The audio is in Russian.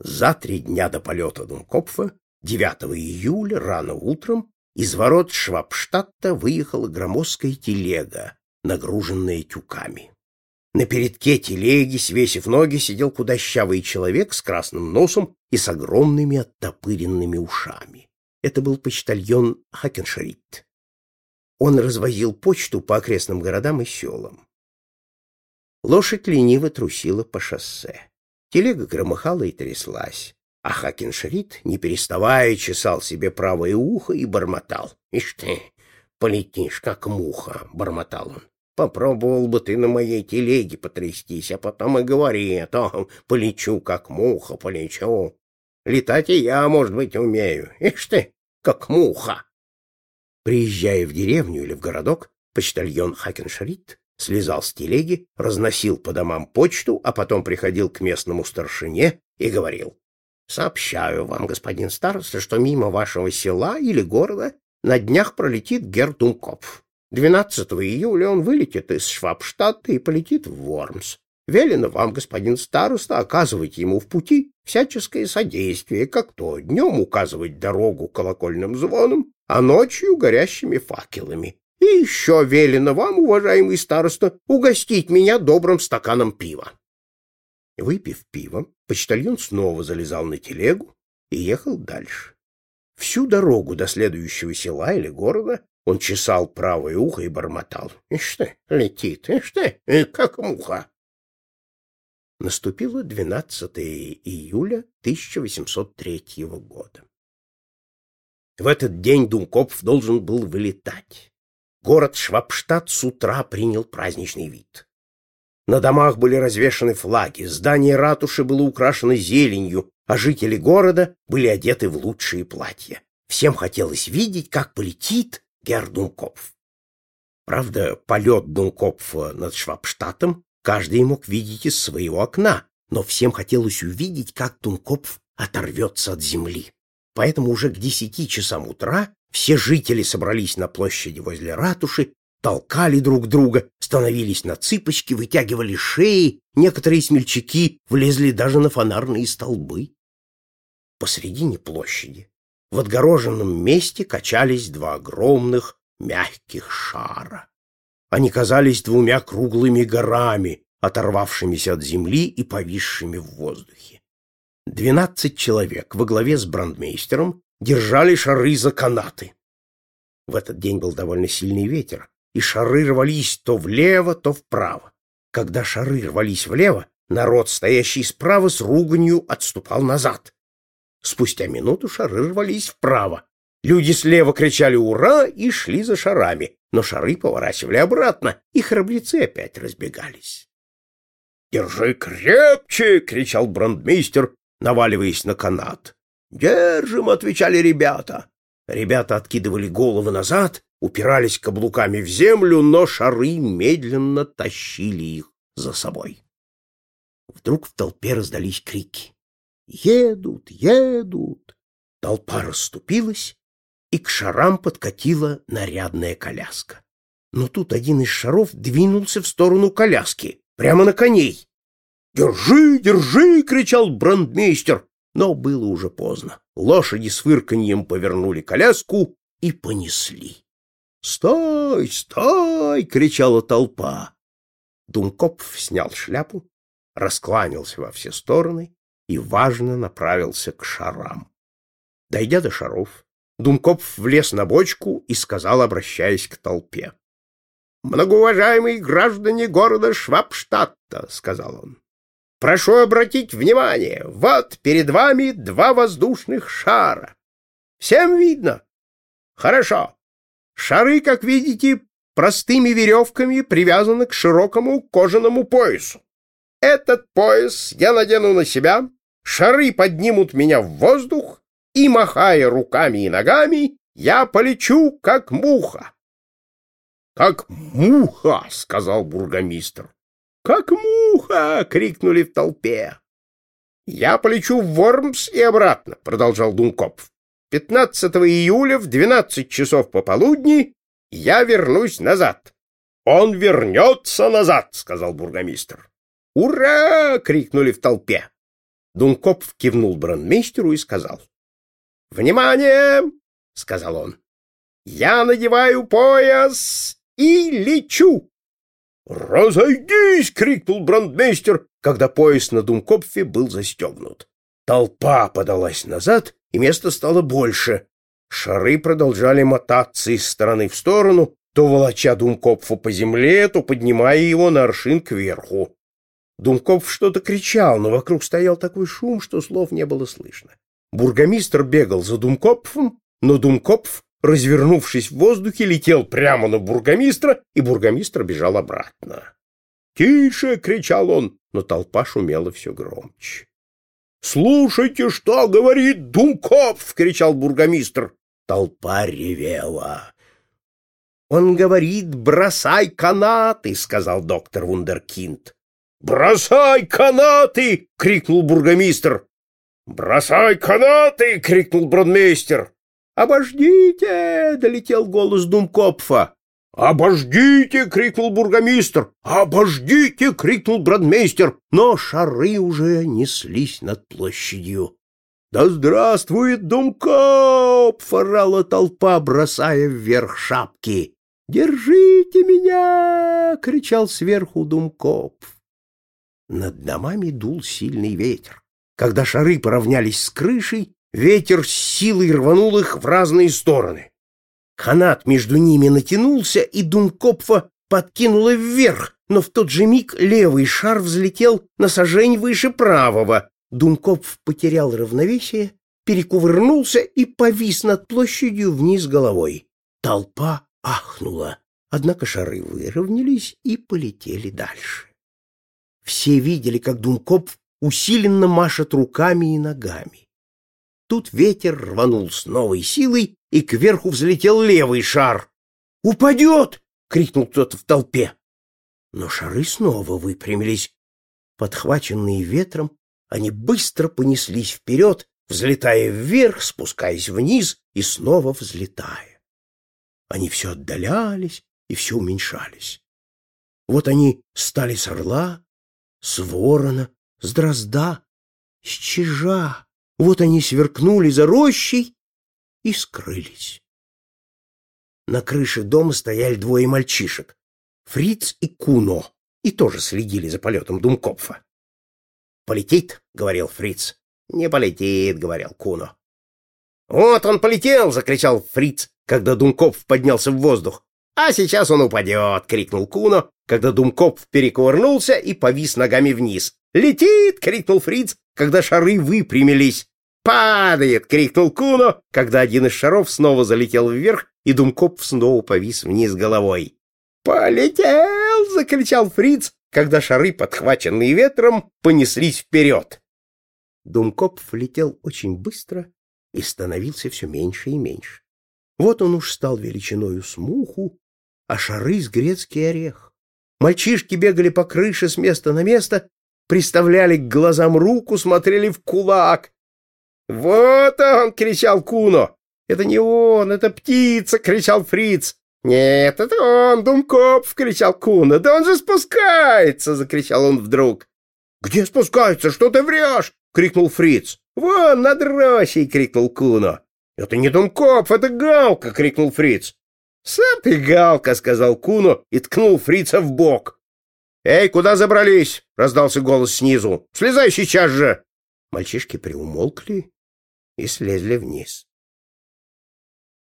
За три дня до полета Думкопфа, 9 июля, рано утром, из ворот Швабштадта выехала громоздкая телега, нагруженная тюками. На передке телеги, свесив ноги, сидел худощавый человек с красным носом и с огромными оттопыренными ушами. Это был почтальон Хакеншарит. Он развозил почту по окрестным городам и селам. Лошадь лениво трусила по шоссе. Телега громыхала и тряслась, а Хакеншрид, не переставая, чесал себе правое ухо и бормотал. «Ишь ты, полетишь, как муха!» — бормотал он. «Попробовал бы ты на моей телеге потрястись, а потом и говори, а то полечу, как муха, полечу. Летать и я, может быть, умею. Ишь ты, как муха!» Приезжая в деревню или в городок, почтальон Хакеншрид слезал с телеги, разносил по домам почту, а потом приходил к местному старшине и говорил, «Сообщаю вам, господин староста, что мимо вашего села или города на днях пролетит Гертункопф. 12 июля он вылетит из Швабштадта и полетит в Вормс. Велено вам, господин староста, оказывать ему в пути всяческое содействие, как то днем указывать дорогу колокольным звоном, а ночью горящими факелами. И еще велено вам, уважаемый староста, угостить меня добрым стаканом пива. Выпив пиво, почтальон снова залезал на телегу и ехал дальше. Всю дорогу до следующего села или города он чесал правое ухо и бормотал. Ишь ты, летит, ишь ты, как муха. Наступило 12 июля 1803 года. В этот день Думкопф должен был вылетать город Швабштадт с утра принял праздничный вид. На домах были развешаны флаги, здание ратуши было украшено зеленью, а жители города были одеты в лучшие платья. Всем хотелось видеть, как полетит Гер Дункопф. Правда, полет Дункопфа над Швабштадтом каждый мог видеть из своего окна, но всем хотелось увидеть, как Дункопф оторвется от земли. Поэтому уже к десяти часам утра все жители собрались на площади возле ратуши, толкали друг друга, становились на цыпочки, вытягивали шеи, некоторые смельчаки влезли даже на фонарные столбы. Посредине площади, в отгороженном месте, качались два огромных мягких шара. Они казались двумя круглыми горами, оторвавшимися от земли и повисшими в воздухе. Двенадцать человек во главе с брандмейстером держали шары за канаты. В этот день был довольно сильный ветер, и шары рвались то влево, то вправо. Когда шары рвались влево, народ, стоящий справа, с руганью отступал назад. Спустя минуту шары рвались вправо. Люди слева кричали «Ура!» и шли за шарами, но шары поворачивали обратно, и храбрецы опять разбегались. «Держи крепче!» — кричал брандмейстер, наваливаясь на канат. «Держим!» — отвечали ребята. Ребята откидывали головы назад, упирались каблуками в землю, но шары медленно тащили их за собой. Вдруг в толпе раздались крики. «Едут! Едут!» Толпа расступилась, и к шарам подкатила нарядная коляска. Но тут один из шаров двинулся в сторону коляски, прямо на коней. «Держи, держи!» — кричал брандмейстер но было уже поздно. Лошади с фырканьем повернули коляску и понесли. «Стой, стой!» — кричала толпа. Думкопф снял шляпу, раскланялся во все стороны и, важно, направился к шарам. Дойдя до шаров, Думкопф влез на бочку и сказал, обращаясь к толпе. «Многоуважаемые граждане города Швабштадта», — сказал он, Прошу обратить внимание, вот перед вами два воздушных шара. Всем видно? Хорошо. Шары, как видите, простыми веревками привязаны к широкому кожаному поясу. Этот пояс я надену на себя, шары поднимут меня в воздух, и, махая руками и ногами, я полечу, как муха. — Как муха, — сказал бургомистр. «Как муха!» — крикнули в толпе. «Я полечу в Вормс и обратно», — продолжал Дункопф. «15 июля в 12 часов пополудни я вернусь назад». «Он вернется назад», — сказал бургомистр. «Ура!» — крикнули в толпе. Дункопф кивнул брандмейстеру и сказал. «Внимание!» — сказал он. «Я надеваю пояс и лечу!» «Разойдись!» — крикнул брандмейстер, когда пояс на Думкопфе был застегнут. Толпа подалась назад, и места стало больше. Шары продолжали мотаться из стороны в сторону, то волоча Думкопфа по земле, то поднимая его на аршин кверху. Думкопф что-то кричал, но вокруг стоял такой шум, что слов не было слышно. Бургомистр бегал за Думкопфом, но Думкопф, развернувшись в воздухе, летел прямо на бургомистра, и бургомистр бежал обратно. «Тише!» — кричал он, но толпа шумела все громче. «Слушайте, что говорит Думкопф!» — кричал бургомистр. Толпа ревела. «Он говорит, бросай канаты!» — сказал доктор Вундеркинд. «Бросай канаты!» — крикнул бургомистр. «Бросай канаты!» — крикнул бродмейстер. «Обождите!» — долетел голос Думкопфа. «Обождите!» — крикнул бургомистр. «Обождите!» — крикнул бродмейстер. Но шары уже неслись над площадью. «Да здравствует Думкопф!» — орала толпа, бросая вверх шапки. «Держите меня!» — кричал сверху Думкопф. Над домами дул сильный ветер. Когда шары поравнялись с крышей, ветер с силой рванул их в разные стороны. Ханат между ними натянулся, и Дункопфа подкинуло вверх, но в тот же миг левый шар взлетел на сажень выше правого. Дункопф потерял равновесие, перекувырнулся и повис над площадью вниз головой. Толпа ахнула, однако шары выровнялись и полетели дальше. Все видели, как Дункопф усиленно машет руками и ногами. Тут ветер рванул с новой силой, и кверху взлетел левый шар. «Упадет!» — крикнул кто-то в толпе. Но шары снова выпрямились. Подхваченные ветром, они быстро понеслись вперед, взлетая вверх, спускаясь вниз и снова взлетая. Они все отдалялись и все уменьшались. Вот они стали с орла, с ворона, с дрозда, с чижа. Вот они сверкнули за рощей и скрылись. На крыше дома стояли двое мальчишек, Фриц и Куно, и тоже следили за полетом Думкопфа. «Полетит», — говорил Фриц. «Не полетит», — говорил Куно. «Вот он полетел!» — закричал Фриц, когда Думкопф поднялся в воздух. «А сейчас он упадет!» — крикнул Куно, когда Думкопф перекувырнулся и повис ногами вниз. «Летит!» — крикнул Фриц, когда шары выпрямились. «Падает!» — крикнул Куно, когда один из шаров снова залетел вверх, и Думкопф снова повис вниз головой. «Полетел!» — закричал Фриц, когда шары, подхваченные ветром, понеслись вперед. Думкопф летел очень быстро и становился все меньше и меньше. Вот он уж стал величиною с а шары с грецкий орех. Мальчишки бегали по крыше с места на место, приставляли к глазам руку, смотрели в кулак. «Вот он!» — кричал Куно. «Это не он, это птица!» — кричал Фриц. «Нет, это он, Думкопф!» — кричал Куно. «Да он же спускается!» — закричал он вдруг. «Где спускается? Что ты врешь?» — крикнул Фриц. «Вон, над рощей!» — крикнул Куно. «Это не Думкопф, это Галка!» — крикнул Фриц. «Сам ты Галка!» — сказал Куно и ткнул Фрица в бок. «Эй, куда забрались?» — раздался голос снизу. «Слезай сейчас же!» Мальчишки приумолкли и слезли вниз.